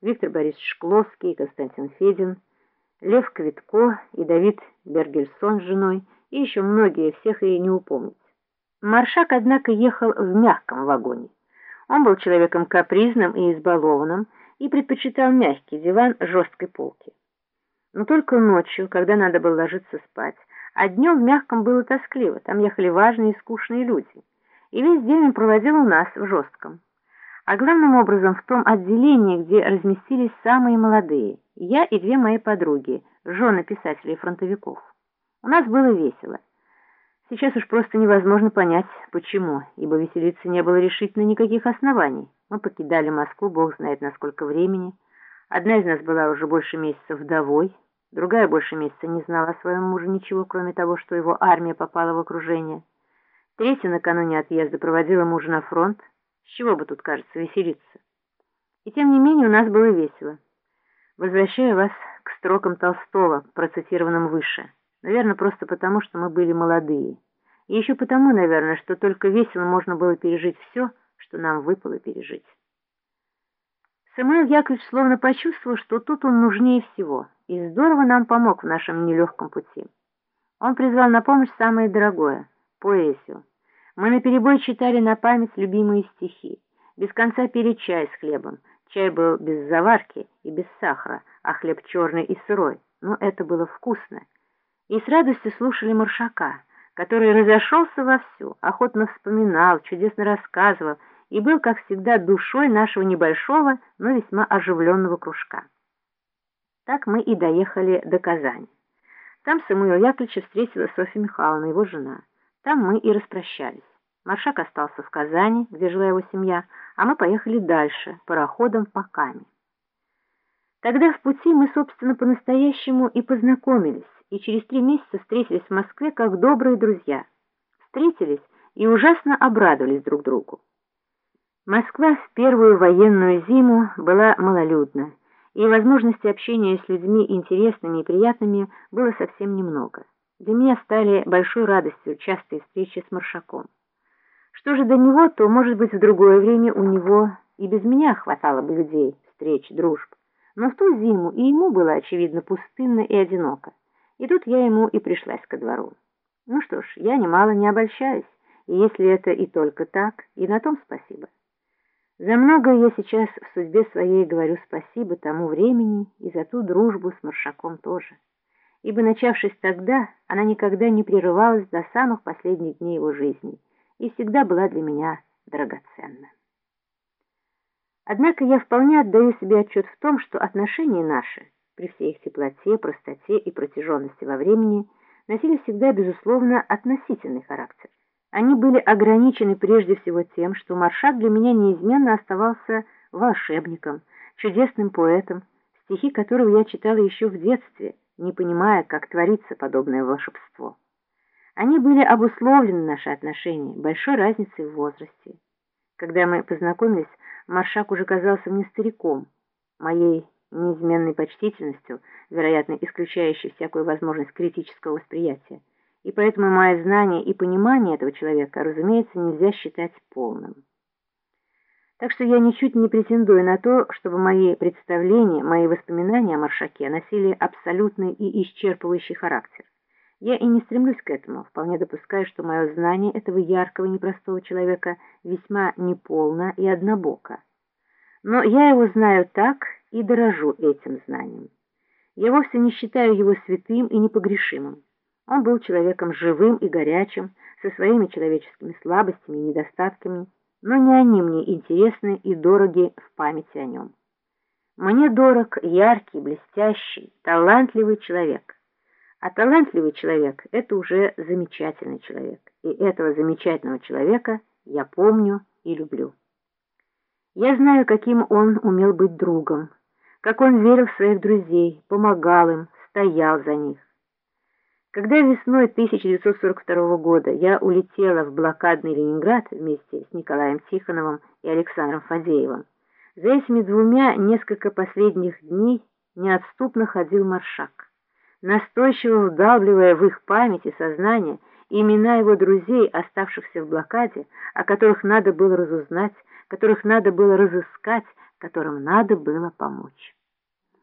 Виктор Борисович Шкловский и Константин Федин, Лев Квитко и Давид Бергельсон с женой, и еще многие, всех и не упомнить. Маршак, однако, ехал в мягком вагоне. Он был человеком капризным и избалованным и предпочитал мягкий диван жесткой полки. Но только ночью, когда надо было ложиться спать, а днем в мягком было тоскливо, там ехали важные и скучные люди. И весь день он проводил у нас в жестком. А главным образом в том отделении, где разместились самые молодые, я и две мои подруги, жены писателей-фронтовиков. У нас было весело. Сейчас уж просто невозможно понять, почему, ибо веселиться не было решительно никаких оснований. Мы покидали Москву, бог знает на сколько времени. Одна из нас была уже больше месяца вдовой, другая больше месяца не знала о своем муже ничего, кроме того, что его армия попала в окружение. Третья накануне отъезда проводила мужа на фронт. С чего бы тут, кажется, веселиться? И тем не менее у нас было весело. Возвращаю вас к строкам Толстого, процитированным выше. Наверное, просто потому, что мы были молодые. И еще потому, наверное, что только весело можно было пережить все, что нам выпало пережить. Самуил Яковлевич словно почувствовал, что тут он нужнее всего, и здорово нам помог в нашем нелегком пути. Он призвал на помощь самое дорогое — поэзию. Мы наперебой читали на память любимые стихи, без конца пили чай с хлебом. Чай был без заварки и без сахара, а хлеб черный и сырой, но это было вкусно и с радостью слушали Маршака, который разошелся вовсю, охотно вспоминал, чудесно рассказывал и был, как всегда, душой нашего небольшого, но весьма оживленного кружка. Так мы и доехали до Казани. Там Самуил Яковлевича встретила Софья Михайловна, его жена. Там мы и распрощались. Маршак остался в Казани, где жила его семья, а мы поехали дальше, пароходом по Каме. Тогда в пути мы, собственно, по-настоящему и познакомились, и через три месяца встретились в Москве как добрые друзья. Встретились и ужасно обрадовались друг другу. Москва в первую военную зиму была малолюдна, и возможности общения с людьми интересными и приятными было совсем немного. Для меня стали большой радостью частые встречи с Маршаком. Что же до него, то, может быть, в другое время у него и без меня хватало бы людей, встреч, дружб. Но в ту зиму и ему было, очевидно, пустынно и одиноко. И тут я ему и пришлась ко двору. Ну что ж, я немало не обольщаюсь, и если это и только так, и на том спасибо. За многое я сейчас в судьбе своей говорю спасибо тому времени и за ту дружбу с Маршаком тоже. Ибо, начавшись тогда, она никогда не прерывалась до самых последних дней его жизни и всегда была для меня драгоценна. Однако я вполне отдаю себе отчет в том, что отношения наши — при всей их теплоте, простоте и протяженности во времени, носили всегда, безусловно, относительный характер. Они были ограничены прежде всего тем, что Маршак для меня неизменно оставался волшебником, чудесным поэтом, стихи которого я читала еще в детстве, не понимая, как творится подобное волшебство. Они были обусловлены, наши отношения, большой разницей в возрасте. Когда мы познакомились, Маршак уже казался мне стариком, моей неизменной почтительностью, вероятно, исключающей всякую возможность критического восприятия, и поэтому мое знание и понимание этого человека, разумеется, нельзя считать полным. Так что я ничуть не претендую на то, чтобы мои представления, мои воспоминания о Маршаке носили абсолютный и исчерпывающий характер. Я и не стремлюсь к этому, вполне допускаю, что мое знание этого яркого непростого человека весьма неполно и однобоко. Но я его знаю так, и дорожу этим знанием. Я вовсе не считаю его святым и непогрешимым. Он был человеком живым и горячим, со своими человеческими слабостями и недостатками, но не они мне интересны и дороги в памяти о нем. Мне дорог яркий, блестящий, талантливый человек. А талантливый человек — это уже замечательный человек, и этого замечательного человека я помню и люблю. Я знаю, каким он умел быть другом, как он верил в своих друзей, помогал им, стоял за них. Когда весной 1942 года я улетела в блокадный Ленинград вместе с Николаем Тихоновым и Александром Фадеевым, за этими двумя несколько последних дней неотступно ходил маршак, настойчиво вдалбливая в их память и сознание имена его друзей, оставшихся в блокаде, о которых надо было разузнать, которых надо было разыскать, которым надо было помочь.